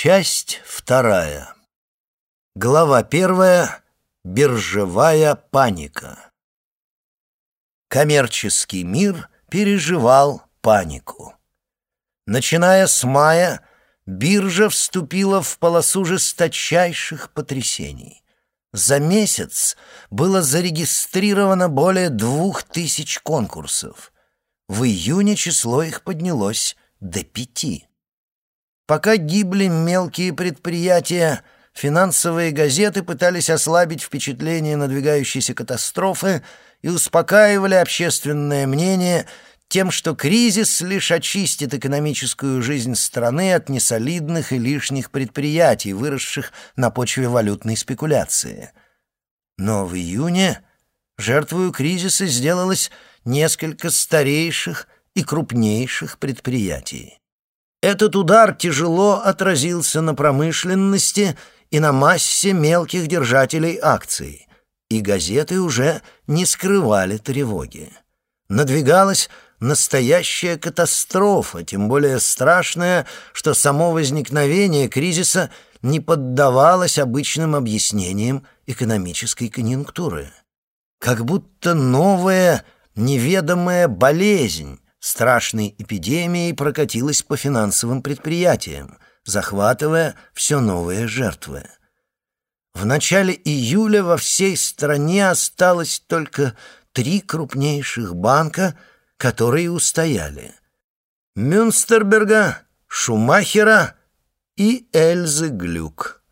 Часть вторая. Глава первая. Биржевая паника. Коммерческий мир переживал панику. Начиная с мая, биржа вступила в полосу жесточайших потрясений. За месяц было зарегистрировано более двух тысяч конкурсов. В июне число их поднялось до пяти. Пока гибли мелкие предприятия, финансовые газеты пытались ослабить впечатление надвигающейся катастрофы и успокаивали общественное мнение тем, что кризис лишь очистит экономическую жизнь страны от несолидных и лишних предприятий, выросших на почве валютной спекуляции. Но в июне жертвою кризиса сделалось несколько старейших и крупнейших предприятий. Этот удар тяжело отразился на промышленности и на массе мелких держателей акций, и газеты уже не скрывали тревоги. Надвигалась настоящая катастрофа, тем более страшная, что само возникновение кризиса не поддавалось обычным объяснениям экономической конъюнктуры. Как будто новая неведомая болезнь страшной эпидемией прокатилась по финансовым предприятиям, захватывая все новые жертвы. В начале июля во всей стране осталось только три крупнейших банка, которые устояли. Мюнстерберга, Шумахера и Эльзы Глюк.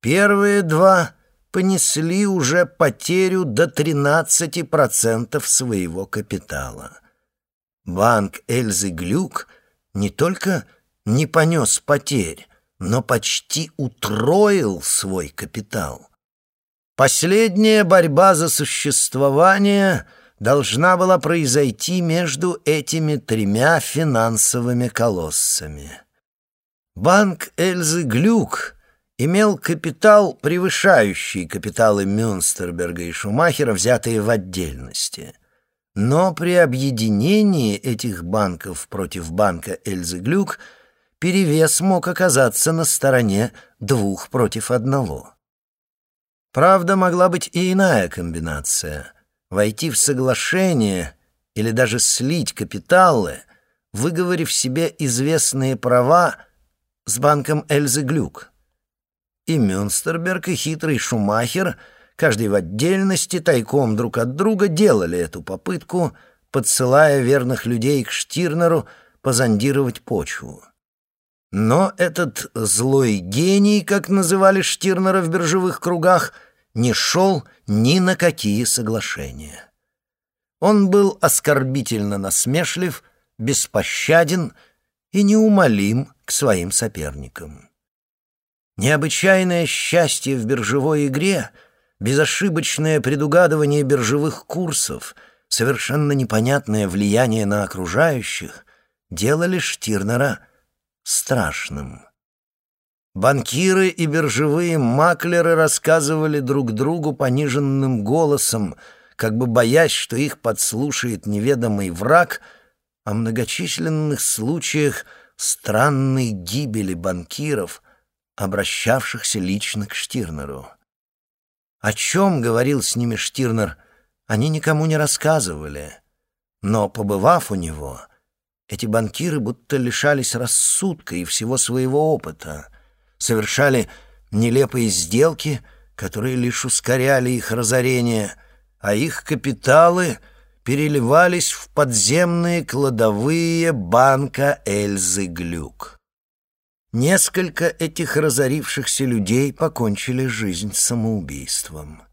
Первые два понесли уже потерю до 13% своего капитала. Банк Эльзы Глюк не только не понес потерь, но почти утроил свой капитал. Последняя борьба за существование должна была произойти между этими тремя финансовыми колоссами. Банк Эльзы Глюк имел капитал, превышающий капиталы Мюнстерберга и Шумахера, взятые в отдельности — но при объединении этих банков против банка Эльзы Глюк перевес мог оказаться на стороне двух против одного. Правда, могла быть и иная комбинация — войти в соглашение или даже слить капиталы, выговорив себе известные права с банком Эльзы Глюк. И Мюнстерберг, и хитрый Шумахер — каждый в отдельности, тайком друг от друга, делали эту попытку, подсылая верных людей к Штирнеру позондировать почву. Но этот злой гений, как называли Штирнера в биржевых кругах, не шел ни на какие соглашения. Он был оскорбительно насмешлив, беспощаден и неумолим к своим соперникам. Необычайное счастье в биржевой игре — безошибочное предугадывание биржевых курсов, совершенно непонятное влияние на окружающих делали Штирнера страшным. Банкиры и биржевые маклеры рассказывали друг другу пониженным голосом, как бы боясь, что их подслушает неведомый враг, о многочисленных случаях странной гибели банкиров, обращавшихся лично к Штирнеру. О чем говорил с ними Штирнер, они никому не рассказывали. Но, побывав у него, эти банкиры будто лишались рассудка и всего своего опыта, совершали нелепые сделки, которые лишь ускоряли их разорение, а их капиталы переливались в подземные кладовые банка Эльзы Глюк. Несколько этих разорившихся людей покончили жизнь самоубийством.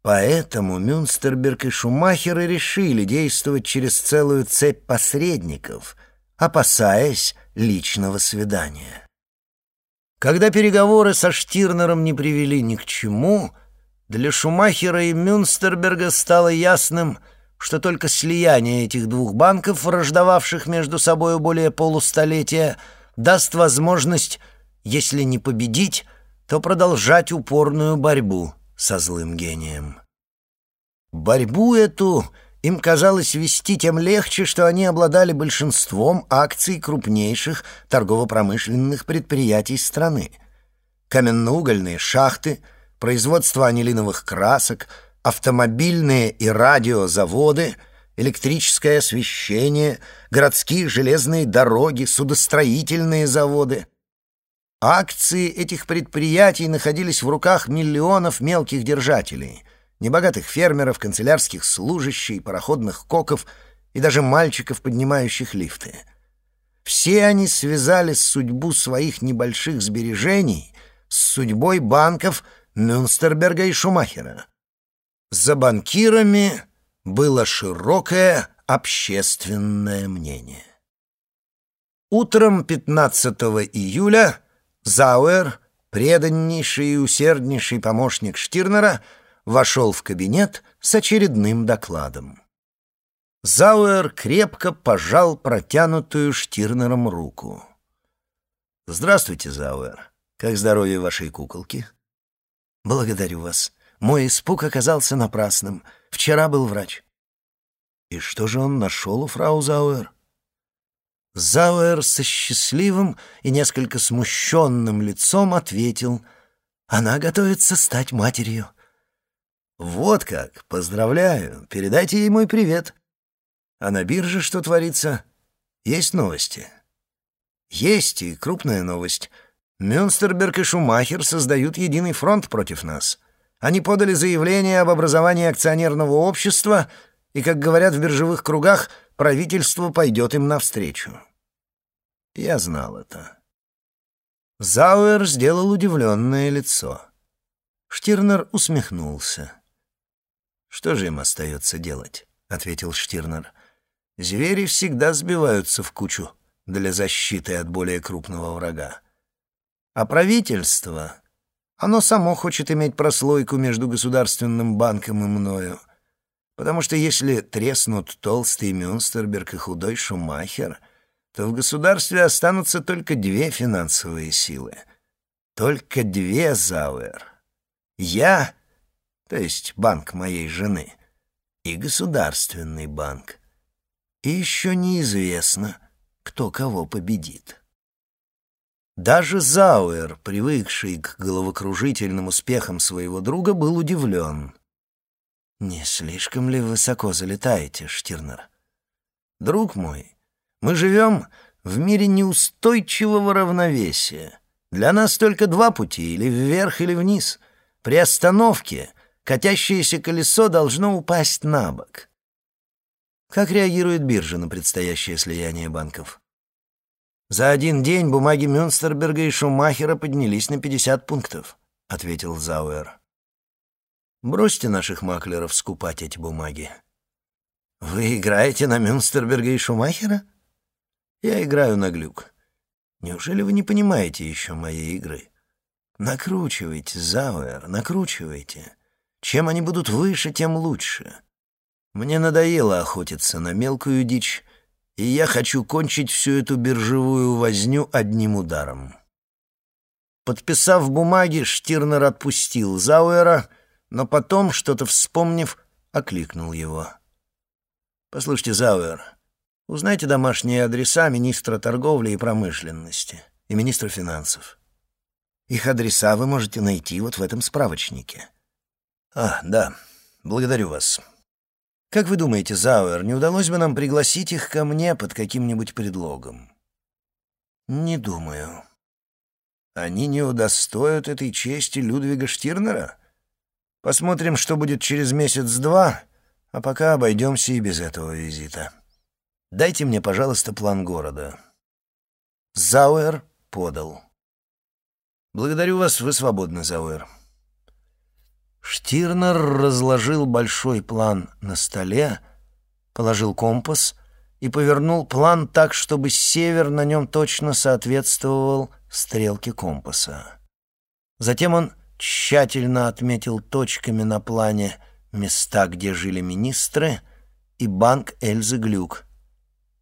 Поэтому Мюнстерберг и Шумахеры решили действовать через целую цепь посредников, опасаясь личного свидания. Когда переговоры со Штирнером не привели ни к чему, для Шумахера и Мюнстерберга стало ясным, что только слияние этих двух банков, враждовавших между собой более полустолетия, даст возможность, если не победить, то продолжать упорную борьбу со злым гением. Борьбу эту Им казалось вести тем легче, что они обладали большинством акций крупнейших торгово-промышленных предприятий страны. Каменноугольные шахты, производство анилиновых красок, автомобильные и радиозаводы, электрическое освещение, городские железные дороги, судостроительные заводы. Акции этих предприятий находились в руках миллионов мелких держателей — небогатых фермеров, канцелярских служащих, пароходных коков и даже мальчиков, поднимающих лифты. Все они связали судьбу своих небольших сбережений с судьбой банков Мюнстерберга и Шумахера. За банкирами было широкое общественное мнение. Утром 15 июля Зауэр, преданнейший и усерднейший помощник Штирнера, вошел в кабинет с очередным докладом. Зауэр крепко пожал протянутую Штирнером руку. «Здравствуйте, Зауэр. Как здоровье вашей куколки?» «Благодарю вас. Мой испуг оказался напрасным. Вчера был врач». «И что же он нашел у фрау Зауэр?» Зауэр со счастливым и несколько смущенным лицом ответил, «Она готовится стать матерью». «Вот как! Поздравляю! Передайте ей мой привет!» «А на бирже что творится? Есть новости?» «Есть и крупная новость. Мюнстерберг и Шумахер создают единый фронт против нас. Они подали заявление об образовании акционерного общества, и, как говорят в биржевых кругах, правительство пойдет им навстречу». Я знал это. Зауэр сделал удивленное лицо. Штирнер усмехнулся. «Что же им остается делать?» — ответил Штирнер. «Звери всегда сбиваются в кучу для защиты от более крупного врага. А правительство, оно само хочет иметь прослойку между государственным банком и мною. Потому что если треснут толстый Мюнстерберг и худой Шумахер, то в государстве останутся только две финансовые силы. Только две, Зауэр. Я то есть банк моей жены, и государственный банк. И еще неизвестно, кто кого победит. Даже Зауэр, привыкший к головокружительным успехам своего друга, был удивлен. «Не слишком ли высоко залетаете, Штирнер?» «Друг мой, мы живем в мире неустойчивого равновесия. Для нас только два пути, или вверх, или вниз. При остановке катящееся колесо должно упасть на бок. Как реагирует биржа на предстоящее слияние банков? «За один день бумаги Мюнстерберга и Шумахера поднялись на 50 пунктов», — ответил Зауэр. «Бросьте наших маклеров скупать эти бумаги». «Вы играете на Мюнстерберга и Шумахера?» «Я играю на глюк. Неужели вы не понимаете еще моей игры?» «Накручивайте, Зауэр, накручивайте. Чем они будут выше, тем лучше. Мне надоело охотиться на мелкую дичь, и я хочу кончить всю эту биржевую возню одним ударом. Подписав бумаги, Штирнер отпустил Зауэра, но потом, что-то вспомнив, окликнул его. «Послушайте, Зауэр, узнайте домашние адреса министра торговли и промышленности и министра финансов. Их адреса вы можете найти вот в этом справочнике». «А, да. Благодарю вас. Как вы думаете, Зауэр, не удалось бы нам пригласить их ко мне под каким-нибудь предлогом?» «Не думаю». «Они не удостоят этой чести Людвига Штирнера? Посмотрим, что будет через месяц-два, а пока обойдемся и без этого визита. Дайте мне, пожалуйста, план города». Зауэр подал. «Благодарю вас, вы свободны, Зауэр». Штирнер разложил большой план на столе, положил компас и повернул план так, чтобы север на нем точно соответствовал стрелке компаса. Затем он тщательно отметил точками на плане места, где жили министры, и банк Эльзы Глюк,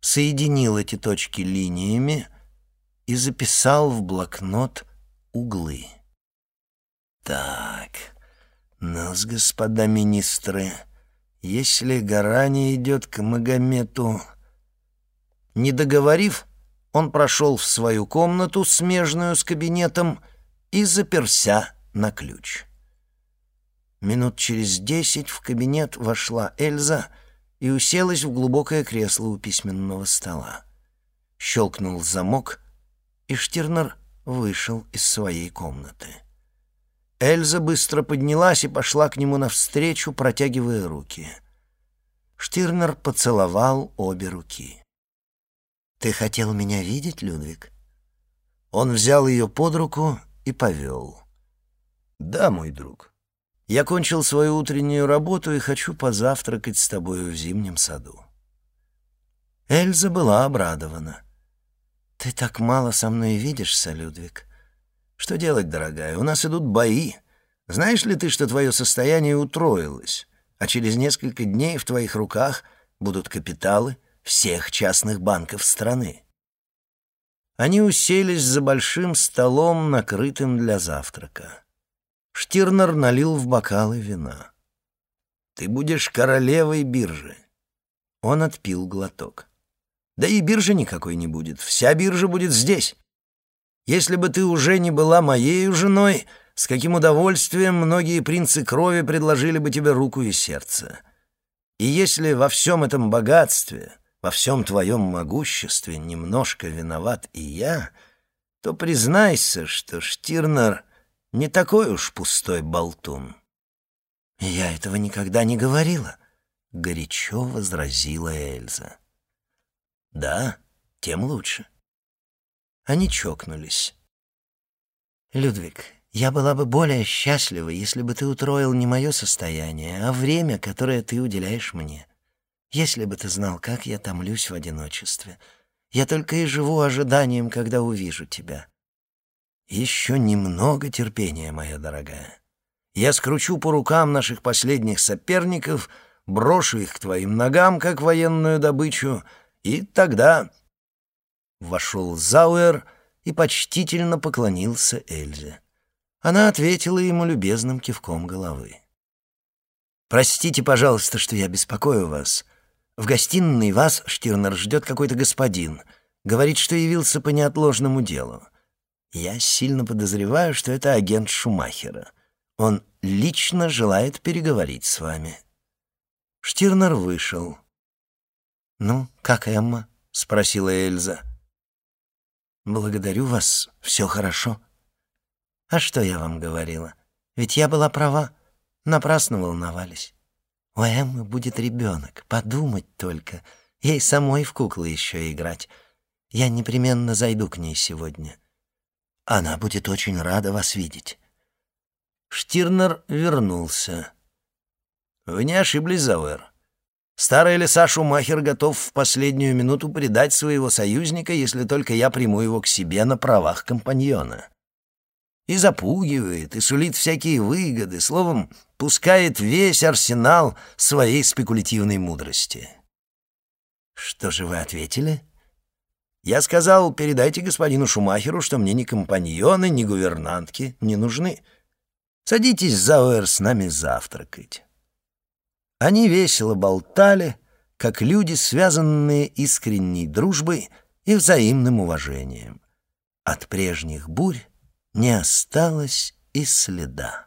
соединил эти точки линиями и записал в блокнот углы. Так, нас, господа министры, Если гора не идет к Магомету... Не договорив, он прошел в свою комнату, смежную с кабинетом, и заперся на ключ. Минут через десять в кабинет вошла Эльза и уселась в глубокое кресло у письменного стола. Щелкнул замок, и Штирнер вышел из своей комнаты. Эльза быстро поднялась и пошла к нему навстречу, протягивая руки. Штирнер поцеловал обе руки. «Ты хотел меня видеть, Людвиг?» Он взял ее под руку и повел. «Да, мой друг. Я кончил свою утреннюю работу и хочу позавтракать с тобою в зимнем саду». Эльза была обрадована. «Ты так мало со мной видишься, Людвиг. Что делать, дорогая? У нас идут бои. Знаешь ли ты, что твое состояние утроилось, а через несколько дней в твоих руках будут капиталы всех частных банков страны?» Они уселись за большим столом, накрытым для завтрака. Штирнер налил в бокалы вина. «Ты будешь королевой биржи». Он отпил глоток. «Да и биржи никакой не будет. Вся биржа будет здесь. Если бы ты уже не была моей женой, с каким удовольствием многие принцы крови предложили бы тебе руку и сердце. И если во всем этом богатстве, во всем твоем могуществе немножко виноват и я, то признайся, что Штирнер не такой уж пустой болтун». «Я этого никогда не говорила», — горячо возразила Эльза. «Да, тем лучше. Они чокнулись. «Людвиг, я была бы более счастлива, если бы ты утроил не мое состояние, а время, которое ты уделяешь мне. Если бы ты знал, как я томлюсь в одиночестве. Я только и живу ожиданием, когда увижу тебя. Еще немного терпения, моя дорогая. Я скручу по рукам наших последних соперников, брошу их к твоим ногам, как военную добычу, и тогда Вошел Зауэр и почтительно поклонился Эльзе. Она ответила ему любезным кивком головы. «Простите, пожалуйста, что я беспокою вас. В гостиной вас, Штирнер, ждет какой-то господин. Говорит, что явился по неотложному делу. Я сильно подозреваю, что это агент Шумахера. Он лично желает переговорить с вами». Штирнер вышел. «Ну, как Эмма?» — спросила Эльза. «Благодарю вас, все хорошо». «А что я вам говорила? Ведь я была права. Напрасно волновались. У Эммы будет ребенок, подумать только. Ей самой в куклы еще играть. Я непременно зайду к ней сегодня. Она будет очень рада вас видеть». Штирнер вернулся. «Вы не ошиблись, Зауэр. Старый лиса Шумахер готов в последнюю минуту предать своего союзника, если только я приму его к себе на правах компаньона. И запугивает, и сулит всякие выгоды, словом, пускает весь арсенал своей спекулятивной мудрости. Что же вы ответили? Я сказал, передайте господину Шумахеру, что мне ни компаньоны, ни гувернантки не нужны. Садитесь, Зауэр, с нами завтракать. Они весело болтали, как люди, связанные искренней дружбой и взаимным уважением. От прежних бурь не осталось и следа.